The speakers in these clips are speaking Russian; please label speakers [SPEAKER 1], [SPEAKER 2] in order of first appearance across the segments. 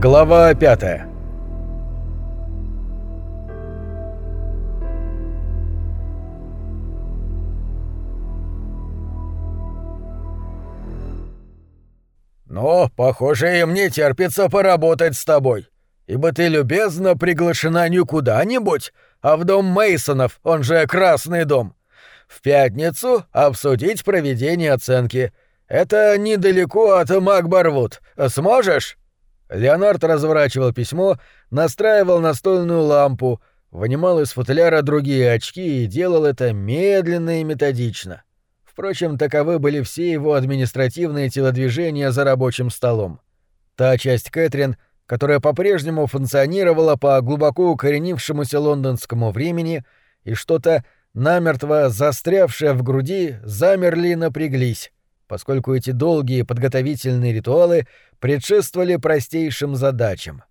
[SPEAKER 1] Глава пятая «Ну, похоже, им не терпится поработать с тобой, ибо ты любезно приглашена не куда-нибудь, а в дом Мейсонов, он же Красный дом. В пятницу обсудить проведение оценки. Это недалеко от Макбарвуд. Сможешь?» Леонард разворачивал письмо, настраивал настольную лампу, вынимал из футляра другие очки и делал это медленно и методично. Впрочем, таковы были все его административные телодвижения за рабочим столом. Та часть Кэтрин, которая по-прежнему функционировала по глубоко укоренившемуся лондонскому времени, и что-то намертво застрявшее в груди, замерли и напряглись, поскольку эти долгие подготовительные ритуалы предшествовали простейшим задачам.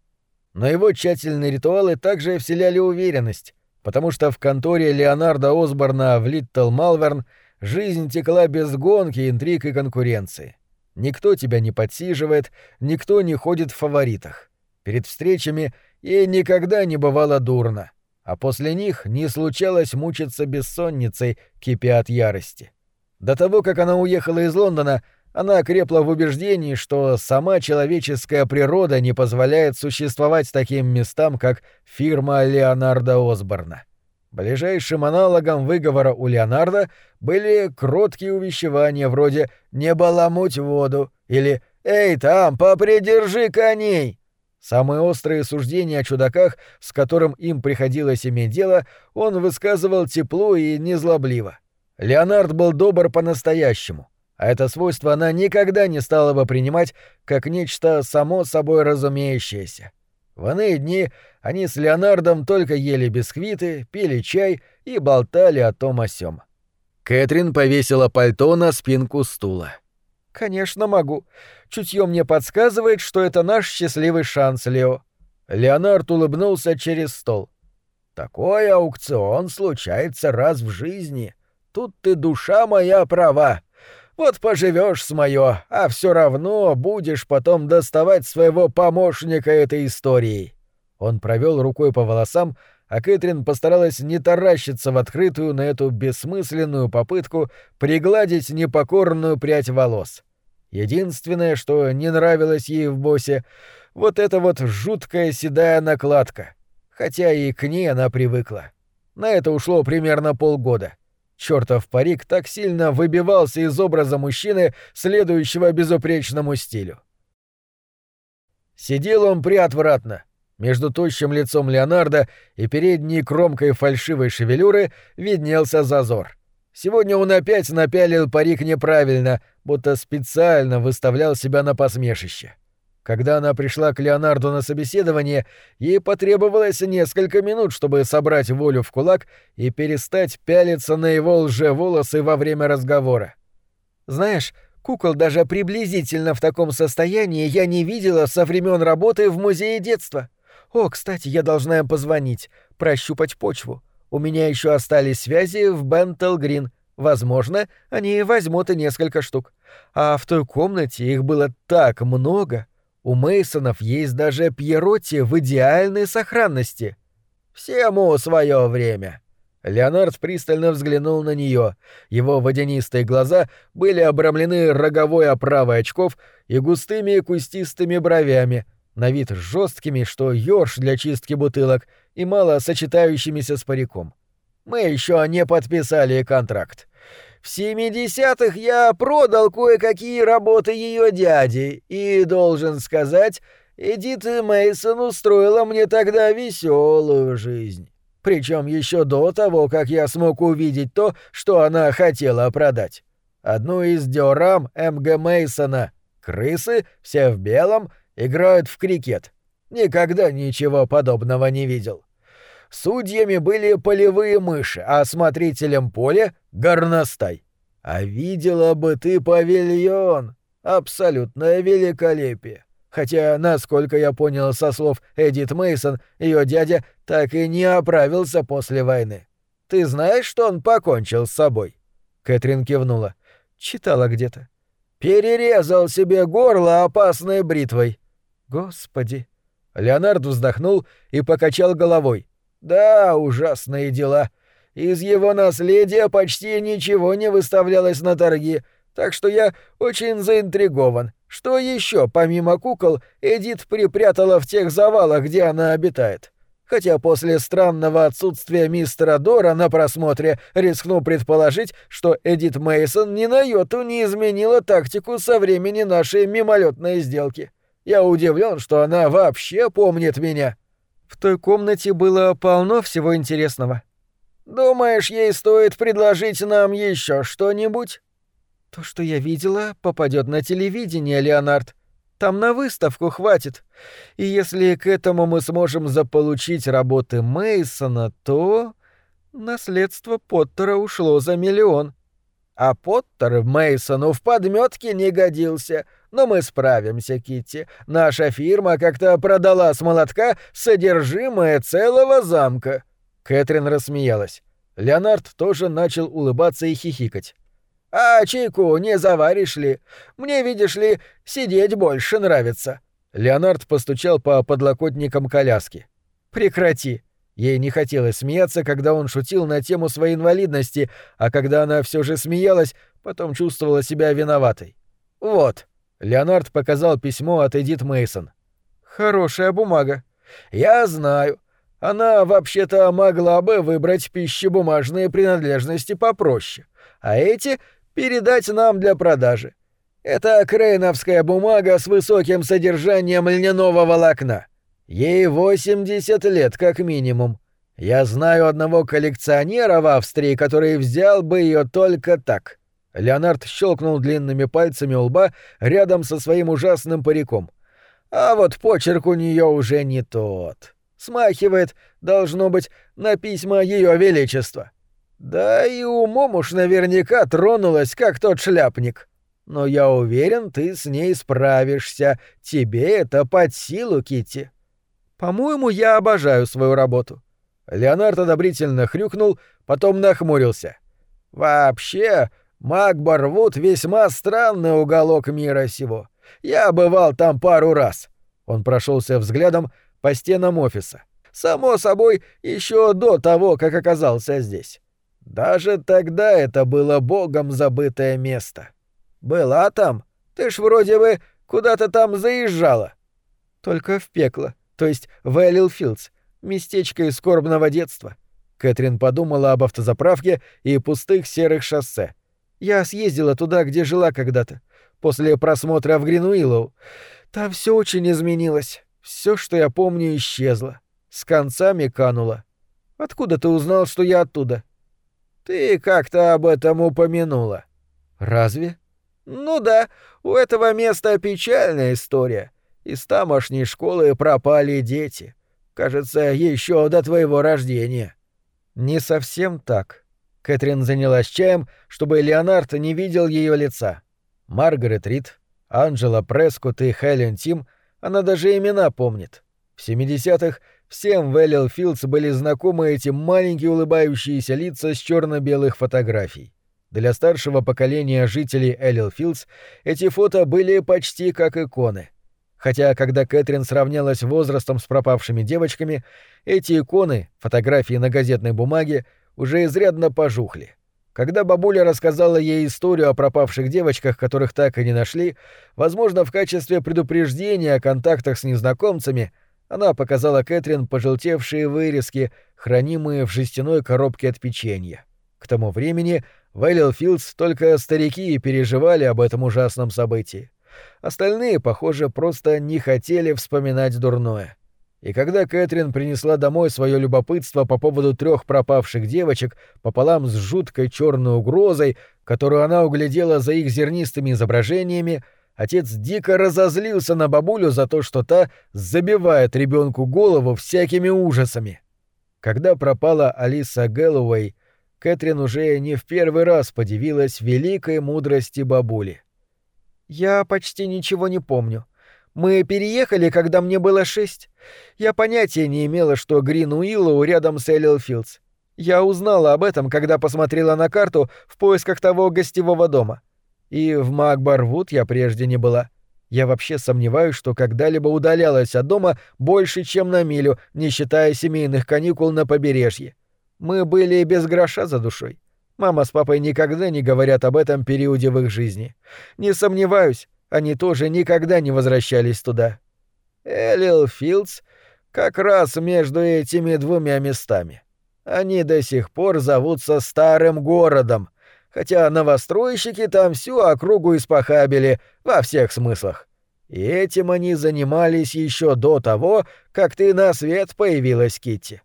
[SPEAKER 1] Но его тщательные ритуалы также вселяли уверенность, потому что в конторе Леонарда Осборна в Литтл Малверн жизнь текла без гонки, интриг и конкуренции. Никто тебя не подсиживает, никто не ходит в фаворитах. Перед встречами ей никогда не бывало дурно, а после них не случалось мучиться бессонницей, кипя от ярости. До того, как она уехала из Лондона, она крепла в убеждении, что сама человеческая природа не позволяет существовать таким местам, как фирма Леонарда Осборна. Ближайшим аналогом выговора у Леонарда были кроткие увещевания вроде «не баламуть воду» или «Эй, там, попридержи коней!». Самые острые суждения о чудаках, с которым им приходилось иметь дело, он высказывал тепло и незлобливо. Леонард был добр по-настоящему, а это свойство она никогда не стала бы принимать как нечто само собой разумеющееся. В иные дни они с Леонардом только ели бисквиты, пили чай и болтали о том о сём. Кэтрин повесила пальто на спинку стула. «Конечно могу. Чутье мне подсказывает, что это наш счастливый шанс, Лео». Леонард улыбнулся через стол. «Такой аукцион случается раз в жизни. Тут ты, душа моя, права. Вот поживешь с моё, а все равно будешь потом доставать своего помощника этой историей. Он провел рукой по волосам, а Кэтрин постаралась не таращиться в открытую на эту бессмысленную попытку пригладить непокорную прядь волос. Единственное, что не нравилось ей в боссе, вот эта вот жуткая седая накладка. Хотя и к ней она привыкла. На это ушло примерно полгода. Чёртов парик так сильно выбивался из образа мужчины, следующего безупречному стилю. Сидел он приотвратно. Между тощим лицом Леонардо и передней кромкой фальшивой шевелюры виднелся зазор. Сегодня он опять напялил парик неправильно, будто специально выставлял себя на посмешище. Когда она пришла к Леонарду на собеседование, ей потребовалось несколько минут, чтобы собрать волю в кулак и перестать пялиться на его лжеволосы во время разговора. «Знаешь, кукол даже приблизительно в таком состоянии я не видела со времен работы в музее детства. О, кстати, я должна им позвонить, прощупать почву. У меня еще остались связи в Бентел-Грин. Возможно, они возьмут и несколько штук. А в той комнате их было так много». У Мейсонов есть даже Пьеротти в идеальной сохранности. Всему свое время. Леонард пристально взглянул на нее. Его водянистые глаза были обрамлены роговой оправой очков и густыми кустистыми бровями, на вид жесткими, что ёрш для чистки бутылок, и мало сочетающимися с париком. Мы еще не подписали контракт. В 70-х я продал кое-какие работы ее дяди, и, должен сказать, Эдит Мейсон устроила мне тогда веселую жизнь. Причем еще до того, как я смог увидеть то, что она хотела продать. Одну из диорам М.Г. Мейсона. Крысы, все в белом, играют в крикет. Никогда ничего подобного не видел. Судьями были полевые мыши, а смотрителем поля — горностай. А видела бы ты павильон! Абсолютное великолепие! Хотя, насколько я понял со слов Эдит Мейсон, ее дядя так и не оправился после войны. Ты знаешь, что он покончил с собой? Кэтрин кивнула. Читала где-то. Перерезал себе горло опасной бритвой. Господи, Леонард вздохнул и покачал головой. «Да, ужасные дела. Из его наследия почти ничего не выставлялось на торги, так что я очень заинтригован. Что еще, помимо кукол, Эдит припрятала в тех завалах, где она обитает? Хотя после странного отсутствия мистера Дора на просмотре рискну предположить, что Эдит Мейсон ни на йоту не изменила тактику со времени нашей мимолетной сделки. Я удивлен, что она вообще помнит меня.
[SPEAKER 2] В той комнате было полно всего интересного.
[SPEAKER 1] Думаешь, ей стоит предложить нам еще что-нибудь?
[SPEAKER 2] То, что я видела, попадет на телевидение, Леонард. Там на выставку хватит. И если к этому мы сможем заполучить работы Мейсона, то наследство Поттера ушло за миллион.
[SPEAKER 1] А Поттер Мейсону в подметке не годился. Но мы справимся, Китти. Наша фирма как-то продала с молотка содержимое целого замка. Кэтрин рассмеялась. Леонард тоже начал улыбаться и хихикать. «А чайку не заваришь ли? Мне, видишь ли, сидеть больше нравится». Леонард постучал по подлокотникам коляски. «Прекрати». Ей не хотелось смеяться, когда он шутил на тему своей инвалидности, а когда она все же смеялась, потом чувствовала себя виноватой. «Вот». Леонард показал письмо от Эдит Мейсон.
[SPEAKER 2] «Хорошая бумага».
[SPEAKER 1] «Я знаю. Она вообще-то могла бы выбрать пищебумажные принадлежности попроще, а эти передать нам для продажи. Это крейновская бумага с высоким содержанием льняного волокна. Ей 80 лет как минимум. Я знаю одного коллекционера в Австрии, который взял бы ее только так. Леонард щелкнул длинными пальцами у лба рядом со своим ужасным париком. А вот почерк у нее уже не тот. Смахивает, должно быть, на письма Ее Величества. Да и умом уж наверняка тронулась, как тот шляпник. Но я уверен, ты с ней справишься. Тебе это под силу, Кити.
[SPEAKER 2] По-моему, я обожаю свою работу.
[SPEAKER 1] Леонард одобрительно хрюкнул, потом нахмурился. Вообще, Макбарвуд весьма странный уголок мира сего. Я бывал там пару раз. Он прошелся взглядом по стенам офиса. Само собой, еще до того, как оказался здесь. Даже тогда это было богом забытое место. Была там? Ты ж вроде бы куда-то там заезжала.
[SPEAKER 2] Только в пекло, то есть в Эллилфилдс, местечко из скорбного детства.
[SPEAKER 1] Кэтрин подумала об автозаправке и пустых серых шоссе.
[SPEAKER 2] Я съездила туда, где жила когда-то, после просмотра в Гринуиллоу. Там все очень изменилось. Все, что я помню, исчезло. С концами кануло. Откуда ты узнал, что я оттуда?
[SPEAKER 1] Ты как-то об этом упомянула.
[SPEAKER 2] Разве?
[SPEAKER 1] Ну да, у этого места печальная история. Из тамошней школы пропали дети. Кажется, еще до твоего рождения.
[SPEAKER 2] Не совсем так. Кэтрин занялась чаем, чтобы Леонард не видел ее лица. Маргарет Рид, Анджела Прескотт и Хелен Тим, она даже имена помнит. В 70-х Всем в Эллилфилдс были знакомы эти маленькие улыбающиеся лица с черно-белых фотографий. Для старшего поколения жителей Эллилфилдс эти фото были почти как иконы. Хотя, когда Кэтрин сравнялась возрастом с пропавшими девочками, эти иконы, фотографии на газетной бумаге, уже изрядно пожухли. Когда бабуля рассказала ей историю о пропавших девочках, которых так и не нашли, возможно, в качестве предупреждения о контактах с незнакомцами — она показала Кэтрин пожелтевшие вырезки, хранимые в жестяной коробке от печенья. К тому времени в Эллилфилдс только старики переживали об этом ужасном событии. Остальные, похоже, просто не хотели вспоминать дурное. И когда Кэтрин принесла домой свое любопытство по поводу трех пропавших девочек пополам с жуткой черной угрозой, которую она углядела за их зернистыми изображениями, Отец дико разозлился на бабулю за то, что та забивает ребенку голову всякими ужасами. Когда пропала Алиса Гэллоуэй, Кэтрин уже не в первый раз подивилась великой мудрости бабули. «Я почти ничего не помню. Мы переехали, когда мне было шесть. Я понятия не имела, что Грин Уиллоу рядом с Эллилфилдс. Я узнала об этом, когда посмотрела на карту в поисках того гостевого дома. И в Макбарвуд я прежде не была. Я вообще сомневаюсь, что когда-либо удалялась от дома больше, чем на милю, не считая семейных каникул на побережье. Мы были без гроша за душой. Мама с папой никогда не говорят об этом периоде в их жизни. Не сомневаюсь, они тоже никогда не возвращались туда. Элил Филдс как раз между этими двумя местами. Они до сих пор зовутся Старым городом, хотя новостройщики там всю округу испохабили во всех смыслах. И этим они занимались еще до того, как ты на свет появилась, Китти.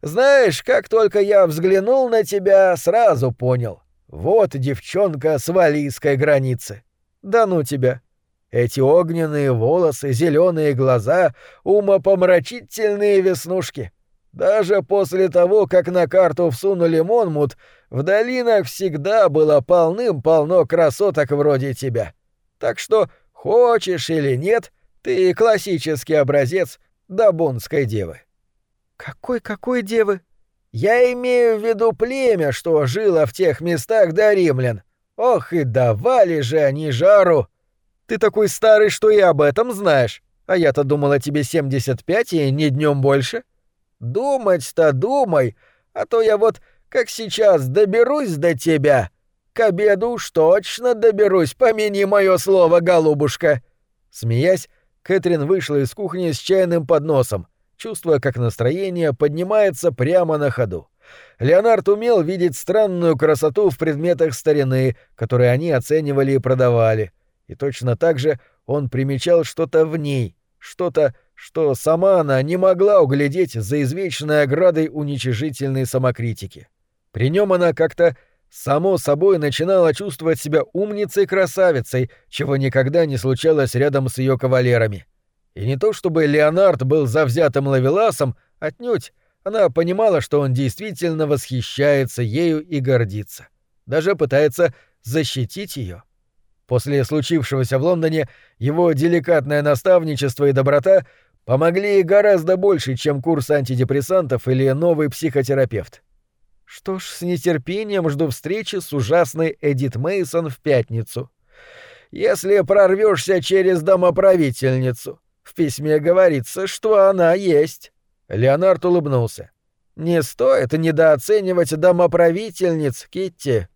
[SPEAKER 2] Знаешь, как только я взглянул на тебя, сразу понял. Вот девчонка с валийской границы. Да ну тебя. Эти огненные волосы, зеленые глаза, умопомрачительные веснушки. Даже после того, как на карту всунули Монмут, в долинах всегда было полным-полно красоток вроде тебя. Так что, хочешь или нет, ты классический образец дабунской девы. Какой-какой девы? Я имею в виду племя, что жило в тех местах до римлян. Ох, и давали же они жару. Ты такой старый, что и об этом знаешь. А я-то думала тебе 75 и не днем больше. Думать-то думай, а то я вот как сейчас доберусь до тебя. К обеду уж точно доберусь, помяни мое слово, голубушка. Смеясь, Кэтрин вышла из кухни с чайным подносом, чувствуя, как настроение поднимается прямо на ходу. Леонард умел видеть странную красоту в предметах старины, которые они оценивали и продавали. И точно так же он примечал что-то в ней, что-то, что сама она не могла углядеть за извечной оградой уничижительной самокритики. При нем она как-то само собой начинала чувствовать себя умницей-красавицей, чего никогда не случалось рядом с ее кавалерами. И не то чтобы Леонард был завзятым лавеласом, отнюдь, она понимала, что он действительно восхищается ею и гордится. Даже пытается защитить ее. После случившегося в Лондоне его деликатное наставничество и доброта помогли гораздо больше, чем курс антидепрессантов или новый психотерапевт. Что ж, с нетерпением жду встречи с ужасной Эдит Мейсон в пятницу. Если прорвешься через домоправительницу, в письме говорится, что она есть. Леонард улыбнулся. Не стоит недооценивать домоправительниц, Китти.